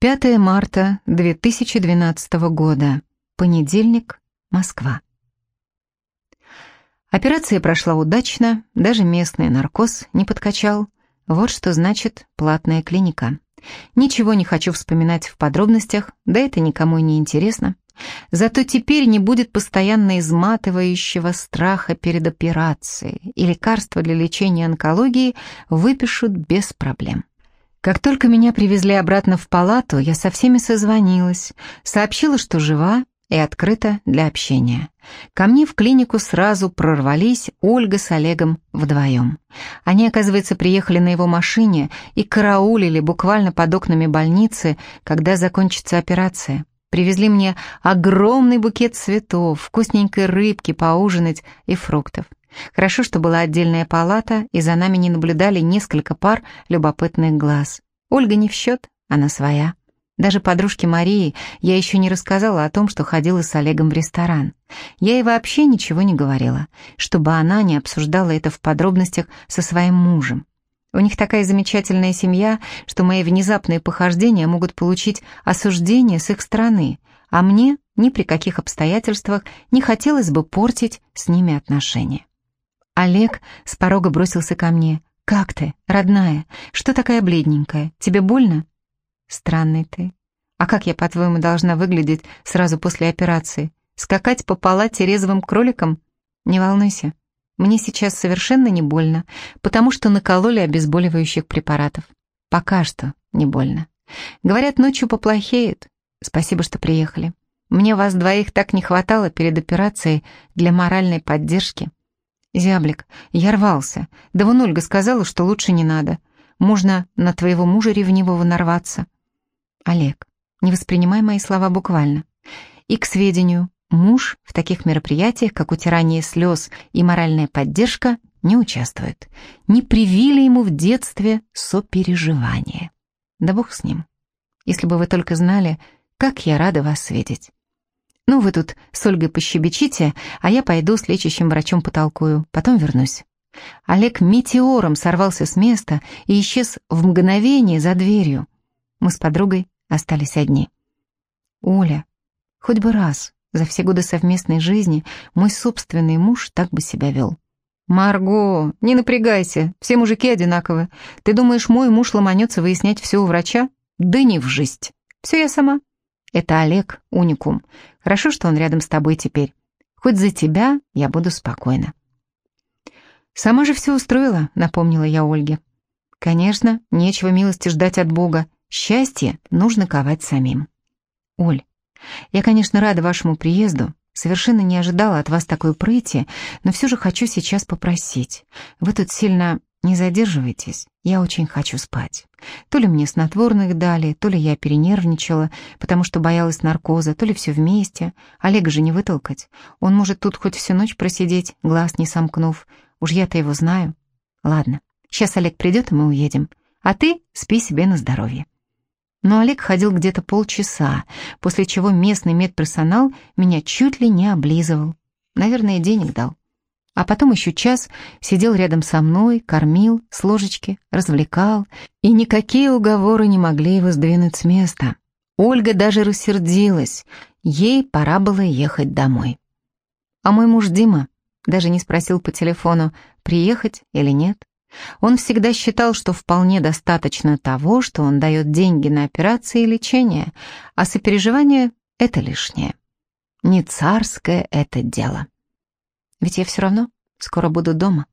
5 марта 2012 года. Понедельник. Москва. Операция прошла удачно, даже местный наркоз не подкачал. Вот что значит платная клиника. Ничего не хочу вспоминать в подробностях, да это никому не интересно. Зато теперь не будет постоянно изматывающего страха перед операцией, и лекарства для лечения онкологии выпишут без проблем. Как только меня привезли обратно в палату, я со всеми созвонилась, сообщила, что жива и открыта для общения. Ко мне в клинику сразу прорвались Ольга с Олегом вдвоем. Они, оказывается, приехали на его машине и караулили буквально под окнами больницы, когда закончится операция. Привезли мне огромный букет цветов, вкусненькой рыбки поужинать и фруктов. Хорошо, что была отдельная палата, и за нами не наблюдали несколько пар любопытных глаз. Ольга не в счет, она своя. Даже подружке Марии я еще не рассказала о том, что ходила с Олегом в ресторан. Я ей вообще ничего не говорила, чтобы она не обсуждала это в подробностях со своим мужем. У них такая замечательная семья, что мои внезапные похождения могут получить осуждение с их стороны, а мне ни при каких обстоятельствах не хотелось бы портить с ними отношения. Олег с порога бросился ко мне. «Как ты, родная? Что такая бледненькая? Тебе больно?» «Странный ты. А как я, по-твоему, должна выглядеть сразу после операции? Скакать по палате резвым кроликом? Не волнуйся. Мне сейчас совершенно не больно, потому что накололи обезболивающих препаратов. Пока что не больно. Говорят, ночью поплохеет. Спасибо, что приехали. Мне вас двоих так не хватало перед операцией для моральной поддержки. «Зяблик, я рвался. Да вон Ольга сказала, что лучше не надо. Можно на твоего мужа ревнивого нарваться». «Олег, не воспринимай мои слова буквально. И к сведению, муж в таких мероприятиях, как утирание слез и моральная поддержка, не участвует. Не привили ему в детстве сопереживание. Да бог с ним. Если бы вы только знали, как я рада вас видеть. Ну, вы тут с Ольгой пощебечите, а я пойду с лечащим врачом потолкую, потом вернусь. Олег метеором сорвался с места и исчез в мгновение за дверью. Мы с подругой остались одни. Оля, хоть бы раз за все годы совместной жизни мой собственный муж так бы себя вел. «Марго, не напрягайся, все мужики одинаковы. Ты думаешь, мой муж ломанется выяснять все у врача? Да не в жизнь. Все я сама. Это Олег, уникум. Хорошо, что он рядом с тобой теперь. Хоть за тебя я буду спокойна. Сама же все устроила, напомнила я Ольге. Конечно, нечего милости ждать от Бога. Счастье нужно ковать самим. Оль, я, конечно, рада вашему приезду, совершенно не ожидала от вас такой прыти, но все же хочу сейчас попросить. Вы тут сильно не задерживайтесь, я очень хочу спать. То ли мне снотворных дали, то ли я перенервничала, потому что боялась наркоза, то ли все вместе. Олега же не вытолкать. Он может тут хоть всю ночь просидеть, глаз не сомкнув. Уж я-то его знаю. Ладно, сейчас Олег придет, и мы уедем. А ты спи себе на здоровье. Но Олег ходил где-то полчаса, после чего местный медперсонал меня чуть ли не облизывал. Наверное, денег дал. А потом еще час сидел рядом со мной, кормил, с ложечки, развлекал, и никакие уговоры не могли его сдвинуть с места. Ольга даже рассердилась, ей пора было ехать домой. А мой муж Дима даже не спросил по телефону, приехать или нет. Он всегда считал, что вполне достаточно того, что он дает деньги на операции и лечение, а сопереживание — это лишнее. Не царское это дело. Ведь я все равно скоро буду дома.